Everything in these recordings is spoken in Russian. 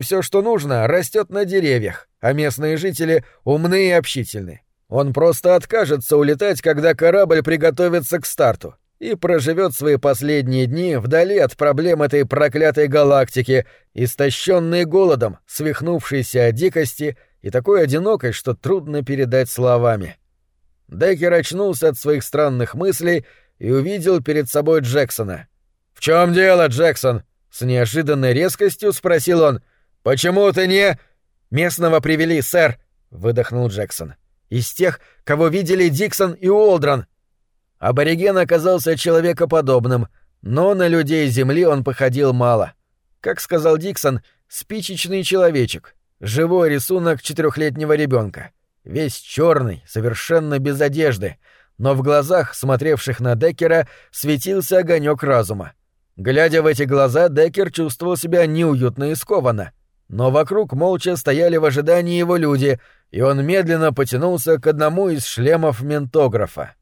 Все, что нужно, растет на деревьях, а местные жители умны и общительны. Он просто откажется улетать, когда корабль приготовится к старту, и проживет свои последние дни вдали от проблем этой проклятой галактики, истощенной голодом, свихнувшейся от дикости и такой одинокой, что трудно передать словами. Деккер очнулся от своих странных мыслей и увидел перед собой Джексона. «В чем дело, Джексон?» — с неожиданной резкостью спросил он. «Почему ты не...» «Местного привели, сэр», — выдохнул Джексон. «Из тех, кого видели Диксон и Уолдрон». Абориген оказался человекоподобным, но на людей Земли он походил мало. Как сказал Диксон, спичечный человечек, живой рисунок четырехлетнего ребенка, весь черный, совершенно без одежды, но в глазах, смотревших на Деккера, светился огонек разума. Глядя в эти глаза, Деккер чувствовал себя неуютно и скованно. Но вокруг молча стояли в ожидании его люди, и он медленно потянулся к одному из шлемов ментографа.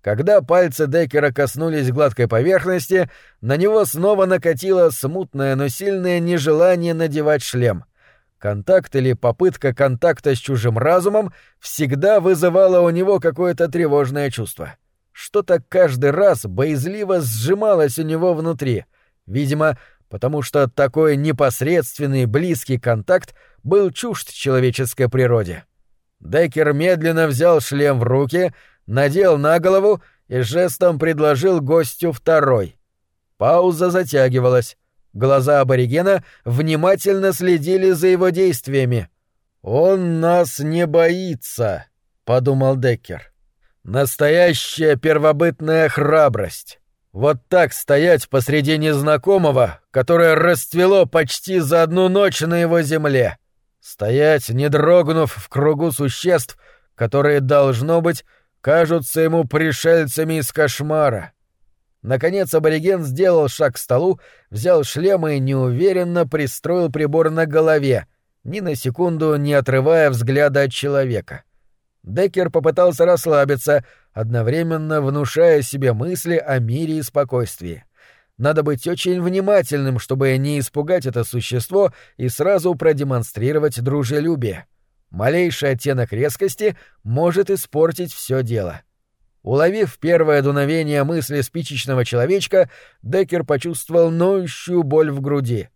Когда пальцы Деккера коснулись гладкой поверхности, на него снова накатило смутное, но сильное нежелание надевать шлем. Контакт или попытка контакта с чужим разумом всегда вызывала у него какое-то тревожное чувство. Что-то каждый раз боязливо сжималось у него внутри. Видимо, потому что такой непосредственный близкий контакт был чужд человеческой природе. Деккер медленно взял шлем в руки, надел на голову и жестом предложил гостю второй. Пауза затягивалась. Глаза аборигена внимательно следили за его действиями. «Он нас не боится», — подумал Деккер. Настоящая первобытная храбрость. Вот так стоять посреди незнакомого, которое расцвело почти за одну ночь на его земле. Стоять, не дрогнув в кругу существ, которые, должно быть, кажутся ему пришельцами из кошмара. Наконец абориген сделал шаг к столу, взял шлем и неуверенно пристроил прибор на голове, ни на секунду не отрывая взгляда от человека. Деккер попытался расслабиться, одновременно внушая себе мысли о мире и спокойствии. Надо быть очень внимательным, чтобы не испугать это существо и сразу продемонстрировать дружелюбие. Малейший оттенок резкости может испортить все дело. Уловив первое дуновение мысли спичечного человечка, Деккер почувствовал ноющую боль в груди.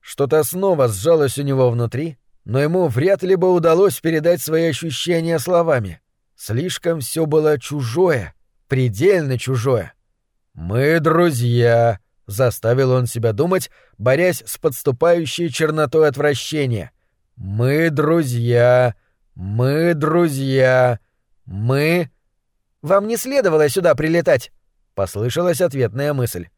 Что-то снова сжалось у него внутри, но ему вряд ли бы удалось передать свои ощущения словами. Слишком все было чужое, предельно чужое. «Мы друзья», — заставил он себя думать, борясь с подступающей чернотой отвращения. «Мы друзья, мы друзья, мы...» «Вам не следовало сюда прилетать», — послышалась ответная мысль.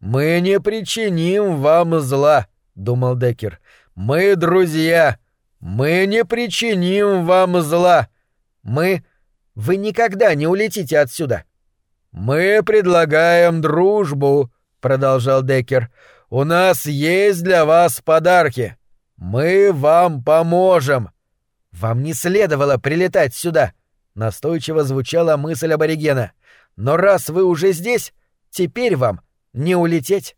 «Мы не причиним вам зла», — думал Деккер. «Мы друзья, мы не причиним вам зла. Мы... Вы никогда не улетите отсюда. Мы предлагаем дружбу, продолжал Деккер. У нас есть для вас подарки. Мы вам поможем. Вам не следовало прилетать сюда, настойчиво звучала мысль аборигена. Но раз вы уже здесь, теперь вам не улететь.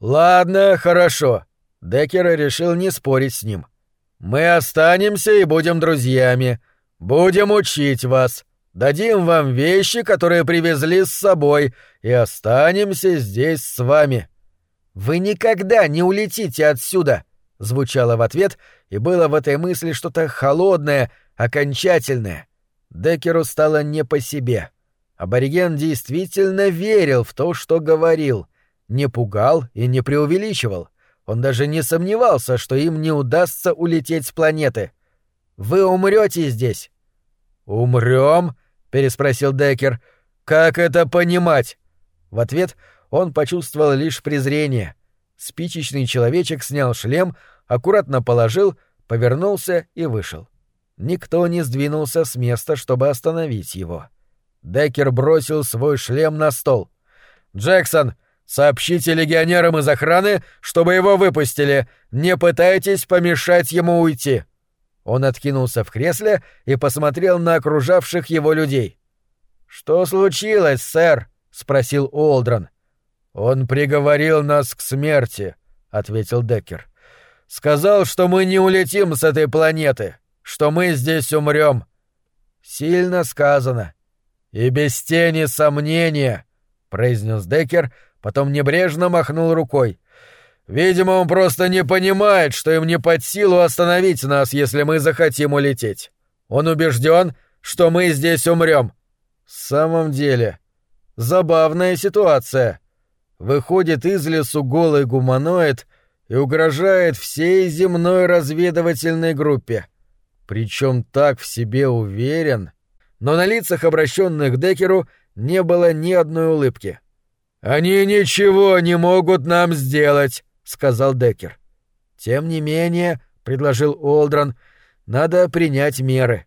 Ладно, хорошо. Деккер решил не спорить с ним. Мы останемся и будем друзьями. Будем учить вас. Дадим вам вещи, которые привезли с собой, и останемся здесь с вами. Вы никогда не улетите отсюда, звучало в ответ, и было в этой мысли что-то холодное, окончательное. Декеру стало не по себе. Абориген действительно верил в то, что говорил, не пугал и не преувеличивал. Он даже не сомневался, что им не удастся улететь с планеты. Вы умрете здесь. Умрем? переспросил Декер. Как это понимать? В ответ он почувствовал лишь презрение. Спичечный человечек снял шлем, аккуратно положил, повернулся и вышел. Никто не сдвинулся с места, чтобы остановить его. Декер бросил свой шлем на стол. «Джексон, Сообщите легионерам из охраны, чтобы его выпустили. Не пытайтесь помешать ему уйти. Он откинулся в кресле и посмотрел на окружавших его людей. Что случилось, сэр? спросил Олдрон. Он приговорил нас к смерти, ответил Деккер. Сказал, что мы не улетим с этой планеты, что мы здесь умрем. Сильно сказано. И без тени сомнения, произнес Декер, потом небрежно махнул рукой. Видимо, он просто не понимает, что им не под силу остановить нас, если мы захотим улететь. Он убежден, что мы здесь умрем. В самом деле, забавная ситуация. Выходит из лесу голый гуманоид и угрожает всей земной разведывательной группе. Причем так в себе уверен. Но на лицах, обращенных к Декеру, не было ни одной улыбки. «Они ничего не могут нам сделать», — сказал Декер. «Тем не менее», — предложил Олдран, — «надо принять меры».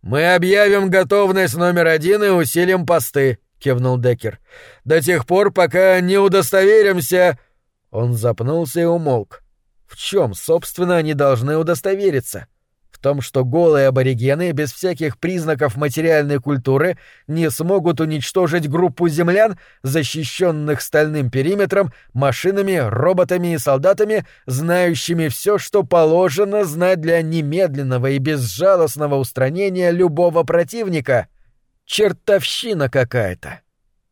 «Мы объявим готовность номер один и усилим посты», — кивнул Декер. «До тех пор, пока не удостоверимся...» Он запнулся и умолк. В чем, собственно, они должны удостовериться? Том, что голые аборигены без всяких признаков материальной культуры не смогут уничтожить группу землян, защищенных стальным периметром, машинами, роботами и солдатами, знающими все, что положено знать для немедленного и безжалостного устранения любого противника. Чертовщина какая-то.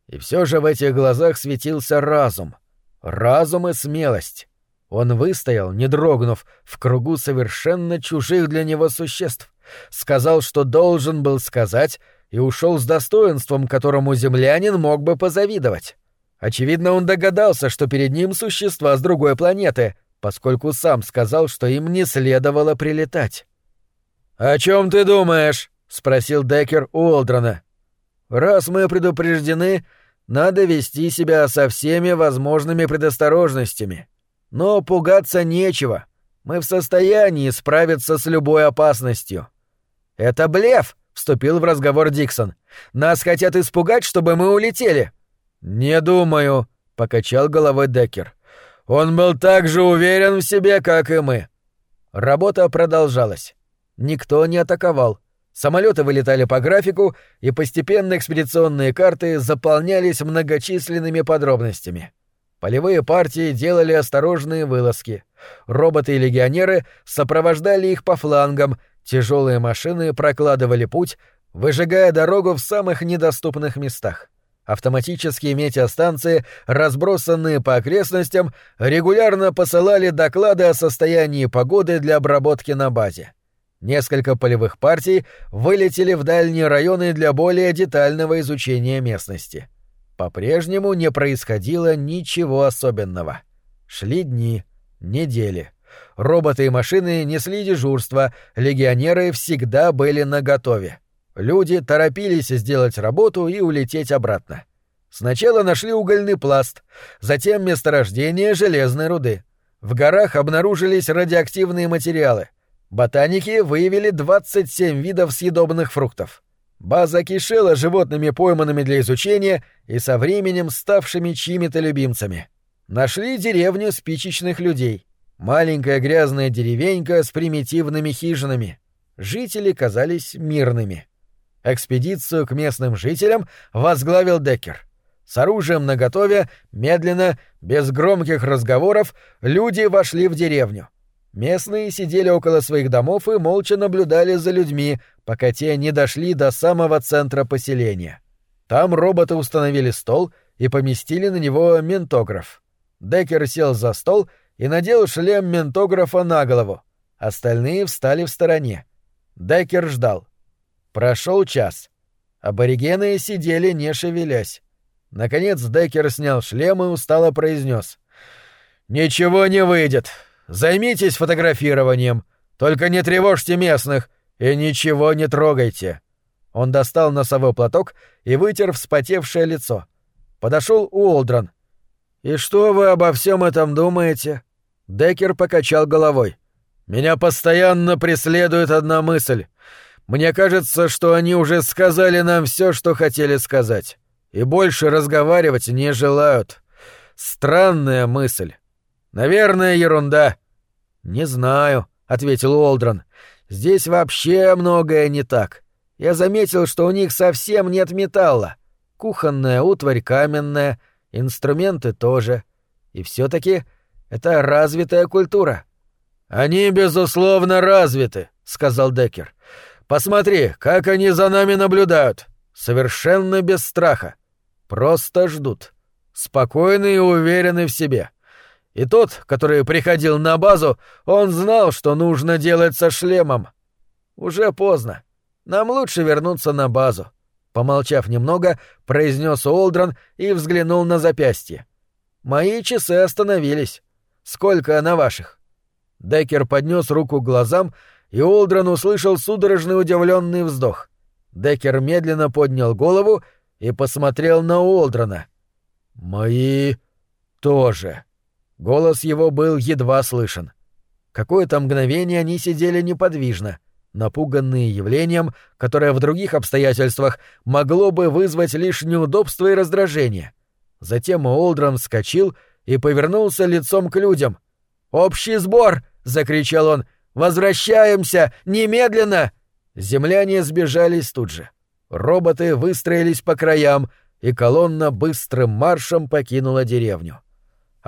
И все же в этих глазах светился разум — разум и смелость. Он выстоял, не дрогнув, в кругу совершенно чужих для него существ, сказал, что должен был сказать, и ушел с достоинством, которому землянин мог бы позавидовать. Очевидно, он догадался, что перед ним существа с другой планеты, поскольку сам сказал, что им не следовало прилетать. «О чем ты думаешь?» — спросил Деккер у Олдрона. «Раз мы предупреждены, надо вести себя со всеми возможными предосторожностями. Но пугаться нечего. Мы в состоянии справиться с любой опасностью. Это блеф, вступил в разговор Диксон. Нас хотят испугать, чтобы мы улетели. Не думаю, покачал головой Деккер. Он был так же уверен в себе, как и мы. Работа продолжалась. Никто не атаковал. Самолеты вылетали по графику, и постепенно экспедиционные карты заполнялись многочисленными подробностями. Полевые партии делали осторожные вылазки. Роботы и легионеры сопровождали их по флангам, тяжелые машины прокладывали путь, выжигая дорогу в самых недоступных местах. Автоматические метеостанции, разбросанные по окрестностям, регулярно посылали доклады о состоянии погоды для обработки на базе. Несколько полевых партий вылетели в дальние районы для более детального изучения местности. По-прежнему не происходило ничего особенного. Шли дни, недели. Роботы и машины несли дежурство, легионеры всегда были наготове. Люди торопились сделать работу и улететь обратно. Сначала нашли угольный пласт, затем месторождение железной руды. В горах обнаружились радиоактивные материалы — Ботаники выявили 27 видов съедобных фруктов. База кишела животными пойманными для изучения и со временем ставшими чьими-то любимцами. Нашли деревню спичечных людей. Маленькая грязная деревенька с примитивными хижинами. Жители казались мирными. Экспедицию к местным жителям возглавил Деккер. С оружием наготове, медленно, без громких разговоров, люди вошли в деревню. Местные сидели около своих домов и молча наблюдали за людьми, пока те не дошли до самого центра поселения. Там роботы установили стол и поместили на него ментограф. Деккер сел за стол и надел шлем ментографа на голову. Остальные встали в стороне. Деккер ждал. Прошел час. Аборигены сидели, не шевелясь. Наконец Деккер снял шлем и устало произнес: «Ничего не выйдет. Займитесь фотографированием, только не тревожьте местных и ничего не трогайте. Он достал носовой платок и вытер вспотевшее лицо. Подошел Уолдрон. И что вы обо всем этом думаете? Декер покачал головой. Меня постоянно преследует одна мысль. Мне кажется, что они уже сказали нам все, что хотели сказать, и больше разговаривать не желают. Странная мысль. Наверное, ерунда. Не знаю, ответил Олдрон. Здесь вообще многое не так. Я заметил, что у них совсем нет металла. Кухонная утварь каменная, инструменты тоже. И все таки это развитая культура. Они, безусловно, развиты, сказал Деккер. Посмотри, как они за нами наблюдают. Совершенно без страха. Просто ждут. Спокойны и уверены в себе. И тот, который приходил на базу, он знал, что нужно делать со шлемом. Уже поздно. Нам лучше вернуться на базу. Помолчав немного, произнес Олдрон и взглянул на запястье. Мои часы остановились. Сколько на ваших? Деккер поднес руку к глазам, и Олдрон услышал судорожный удивленный вздох. Деккер медленно поднял голову и посмотрел на Олдрона. «Мои тоже». Голос его был едва слышен. Какое-то мгновение они сидели неподвижно, напуганные явлением, которое в других обстоятельствах могло бы вызвать лишь неудобство и раздражение. Затем Олдрон вскочил и повернулся лицом к людям. «Общий сбор!» — закричал он. «Возвращаемся! Немедленно!» Земляне сбежались тут же. Роботы выстроились по краям, и колонна быстрым маршем покинула деревню.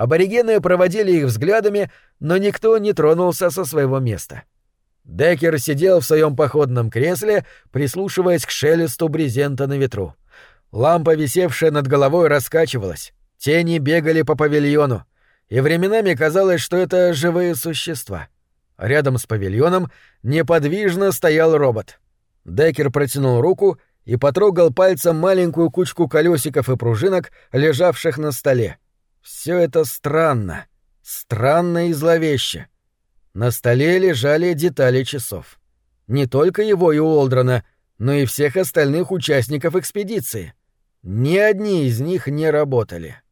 Аборигены проводили их взглядами, но никто не тронулся со своего места. Деккер сидел в своем походном кресле, прислушиваясь к шелесту брезента на ветру. Лампа, висевшая над головой, раскачивалась. Тени бегали по павильону, и временами казалось, что это живые существа. Рядом с павильоном неподвижно стоял робот. Деккер протянул руку и потрогал пальцем маленькую кучку колесиков и пружинок, лежавших на столе. Все это странно. Странно и зловеще. На столе лежали детали часов. Не только его и Уолдрона, но и всех остальных участников экспедиции. Ни одни из них не работали.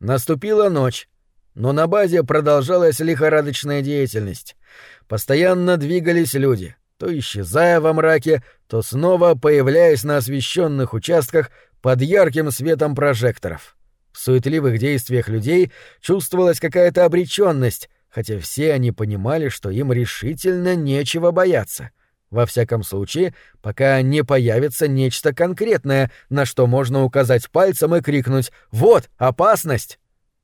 Наступила ночь, но на базе продолжалась лихорадочная деятельность. Постоянно двигались люди, то исчезая во мраке, то снова появляясь на освещенных участках под ярким светом прожекторов. В суетливых действиях людей чувствовалась какая-то обреченность, хотя все они понимали, что им решительно нечего бояться. Во всяком случае, пока не появится нечто конкретное, на что можно указать пальцем и крикнуть «Вот, опасность!»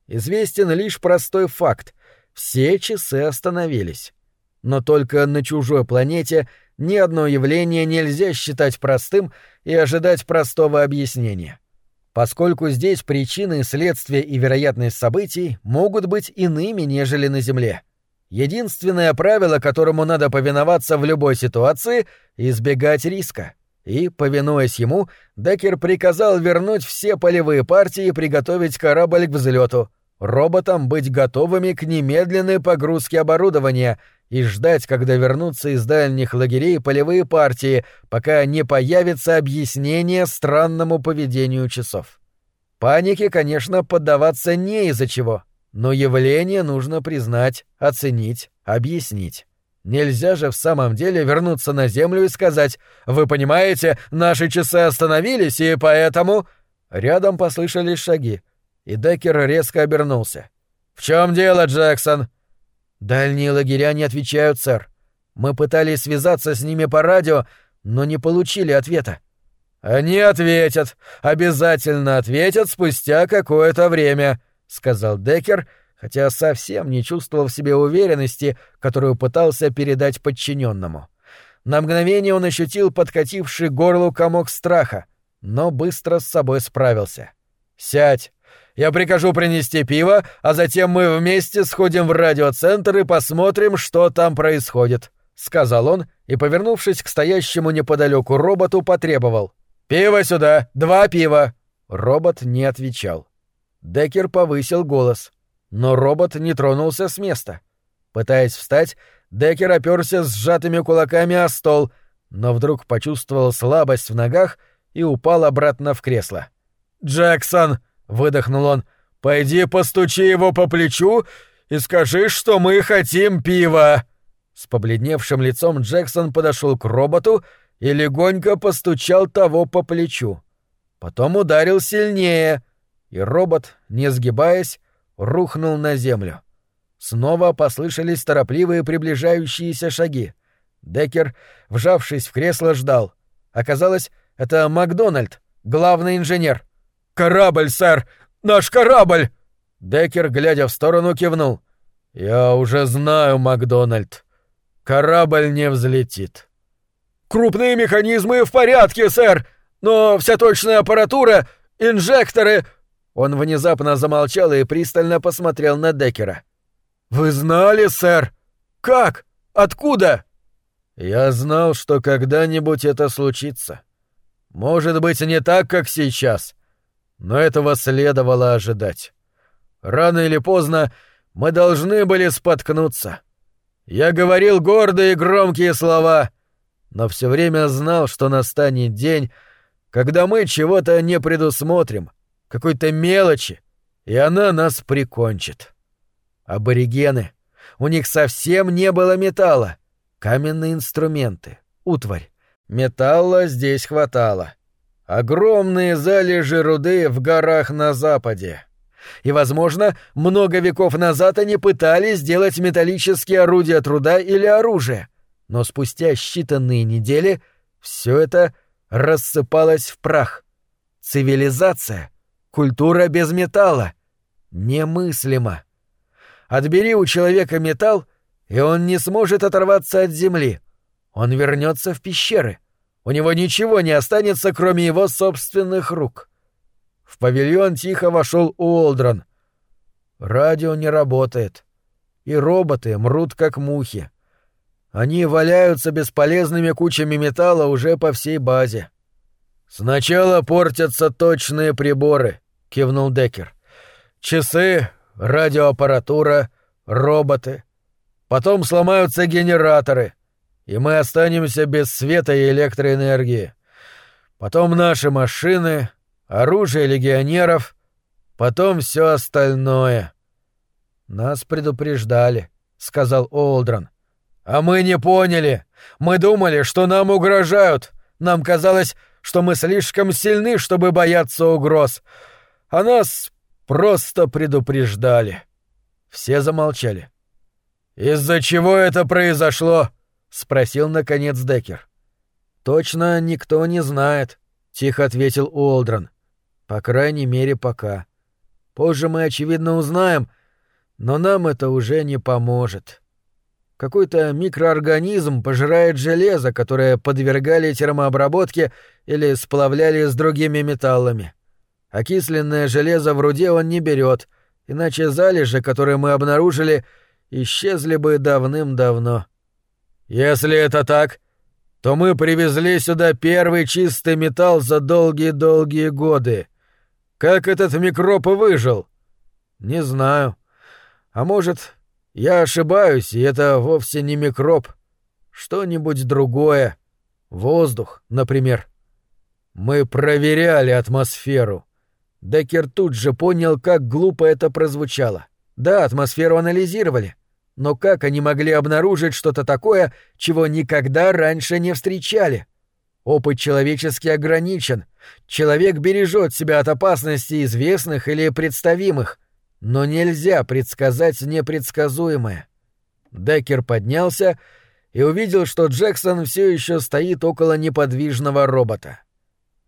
Известен лишь простой факт — все часы остановились. Но только на чужой планете ни одно явление нельзя считать простым и ожидать простого объяснения поскольку здесь причины, следствия и вероятность событий могут быть иными, нежели на Земле. Единственное правило, которому надо повиноваться в любой ситуации — избегать риска. И, повинуясь ему, Деккер приказал вернуть все полевые партии и приготовить корабль к взлету, роботам быть готовыми к немедленной погрузке оборудования и ждать, когда вернутся из дальних лагерей полевые партии, пока не появится объяснение странному поведению часов. Панике, конечно, поддаваться не из-за чего, но явление нужно признать, оценить, объяснить. Нельзя же в самом деле вернуться на Землю и сказать «Вы понимаете, наши часы остановились, и поэтому...» Рядом послышались шаги, и Деккер резко обернулся. «В чем дело, Джексон?» «Дальние лагеря не отвечают, сэр. Мы пытались связаться с ними по радио, но не получили ответа». «Они ответят, обязательно ответят спустя какое-то время», — сказал Деккер, хотя совсем не чувствовал в себе уверенности, которую пытался передать подчиненному. На мгновение он ощутил подкативший горлу комок страха, но быстро с собой справился. «Сядь. Я прикажу принести пиво, а затем мы вместе сходим в радиоцентр и посмотрим, что там происходит», — сказал он и, повернувшись к стоящему неподалеку роботу, потребовал. «Пиво сюда! Два пива!» Робот не отвечал. Деккер повысил голос, но робот не тронулся с места. Пытаясь встать, Деккер оперся сжатыми кулаками о стол, но вдруг почувствовал слабость в ногах и упал обратно в кресло. «Джексон!» — выдохнул он. «Пойди постучи его по плечу и скажи, что мы хотим пива!» С побледневшим лицом Джексон подошел к роботу и легонько постучал того по плечу. Потом ударил сильнее, и робот, не сгибаясь, рухнул на землю. Снова послышались торопливые приближающиеся шаги. Деккер, вжавшись в кресло, ждал. Оказалось, это Макдональд, главный инженер. «Корабль, сэр! Наш корабль!» Деккер, глядя в сторону, кивнул. Я уже знаю, Макдональд. Корабль не взлетит. Крупные механизмы в порядке, сэр, но вся точная аппаратура, инжекторы... Он внезапно замолчал и пристально посмотрел на Деккера. «Вы знали, сэр? Как? Откуда?» «Я знал, что когда-нибудь это случится. Может быть, не так, как сейчас, но этого следовало ожидать. Рано или поздно мы должны были споткнуться. Я говорил гордые и громкие слова, но все время знал, что настанет день, когда мы чего-то не предусмотрим, какой-то мелочи, и она нас прикончит. Аборигены. У них совсем не было металла. Каменные инструменты, утварь. Металла здесь хватало. Огромные залежи руды в горах на западе. И, возможно, много веков назад они пытались сделать металлические орудия труда или оружие. Но спустя считанные недели все это рассыпалось в прах. Цивилизация, культура без металла. Немыслимо. Отбери у человека металл, и он не сможет оторваться от земли. Он вернется в пещеры. У него ничего не останется, кроме его собственных рук. В павильон тихо вошел Уолдрон. Радио не работает. И роботы мрут, как мухи. Они валяются бесполезными кучами металла уже по всей базе. «Сначала портятся точные приборы», — кивнул Деккер. «Часы, радиоаппаратура, роботы. Потом сломаются генераторы, и мы останемся без света и электроэнергии. Потом наши машины, оружие легионеров, потом все остальное». «Нас предупреждали», — сказал Олдрон. «А мы не поняли. Мы думали, что нам угрожают. Нам казалось, что мы слишком сильны, чтобы бояться угроз. А нас просто предупреждали». Все замолчали. «Из-за чего это произошло?» — спросил, наконец, Деккер. «Точно никто не знает», — тихо ответил Уолдрон. «По крайней мере, пока. Позже мы, очевидно, узнаем, но нам это уже не поможет». Какой-то микроорганизм пожирает железо, которое подвергали термообработке или сплавляли с другими металлами. Окисленное железо в руде он не берет, иначе залежи, которые мы обнаружили, исчезли бы давным-давно. Если это так, то мы привезли сюда первый чистый металл за долгие-долгие годы. Как этот микроб выжил? Не знаю. А может, я ошибаюсь, и это вовсе не микроб. Что-нибудь другое. Воздух, например. Мы проверяли атмосферу. Деккер тут же понял, как глупо это прозвучало. Да, атмосферу анализировали. Но как они могли обнаружить что-то такое, чего никогда раньше не встречали? Опыт человеческий ограничен. Человек бережет себя от опасностей известных или представимых — но нельзя предсказать непредсказуемое. Деккер поднялся и увидел, что Джексон все еще стоит около неподвижного робота.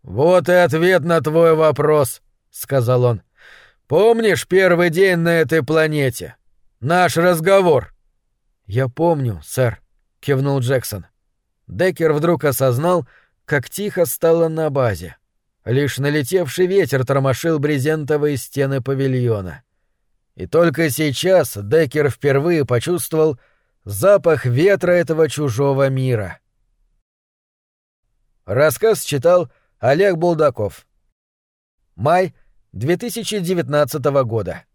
«Вот и ответ на твой вопрос», — сказал он. «Помнишь первый день на этой планете? Наш разговор?» «Я помню, сэр», — кивнул Джексон. Деккер вдруг осознал, как тихо стало на базе. Лишь налетевший ветер тормошил брезентовые стены павильона. И только сейчас Деккер впервые почувствовал запах ветра этого чужого мира. Рассказ читал Олег Булдаков. Май 2019 года.